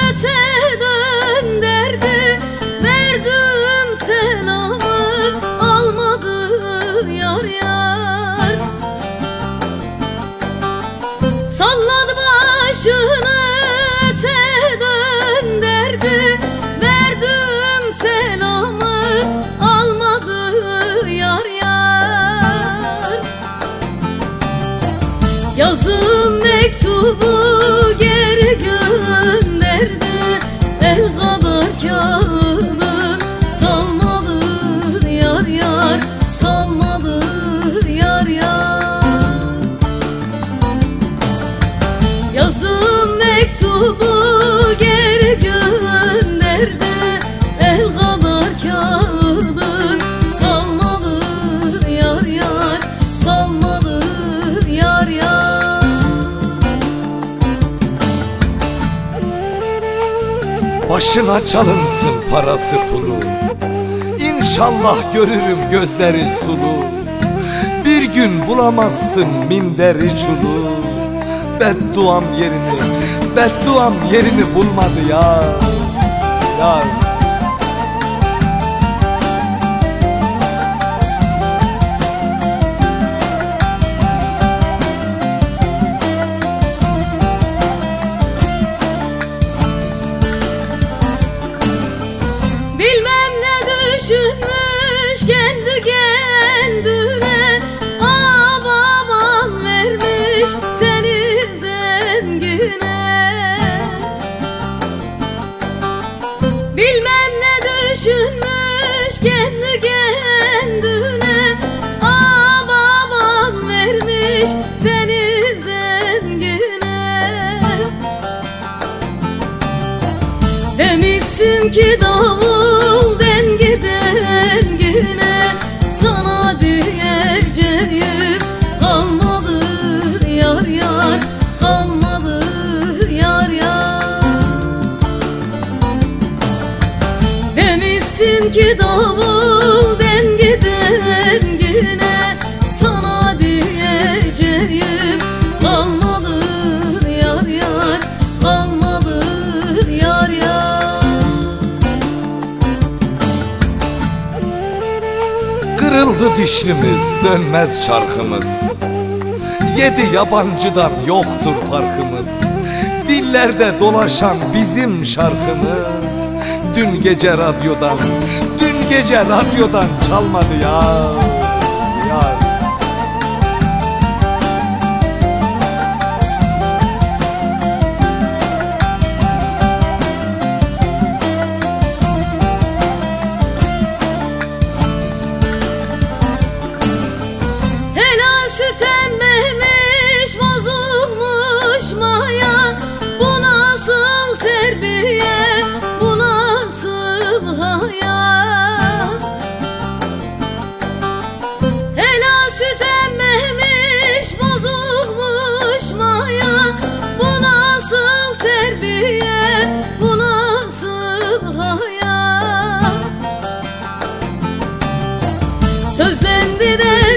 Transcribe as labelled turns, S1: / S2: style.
S1: to Başına çalınsın parası pulu. İnşallah görürüm gözleri sulu. Bir gün bulamazsın minderi çulu. Bedduam yerini Bedduam yerini bulmadı ya. Ya
S2: düşünmüş kendi kendine. Babam vermiş senin zengine. Demişsin ki davul Demişsin ki davul dengi dengine Sana diyeceğim kalmadı yar yar Kalmadı yar yar.
S1: Kırıldı dişlimiz dönmez çarkımız. Yedi yabancıdan yoktur farkımız. Dillerde dolaşan bizim şarkımız dün gece radyodan Dün gece radyodan çalmadı ya. Ya Helal süte Sözlendi de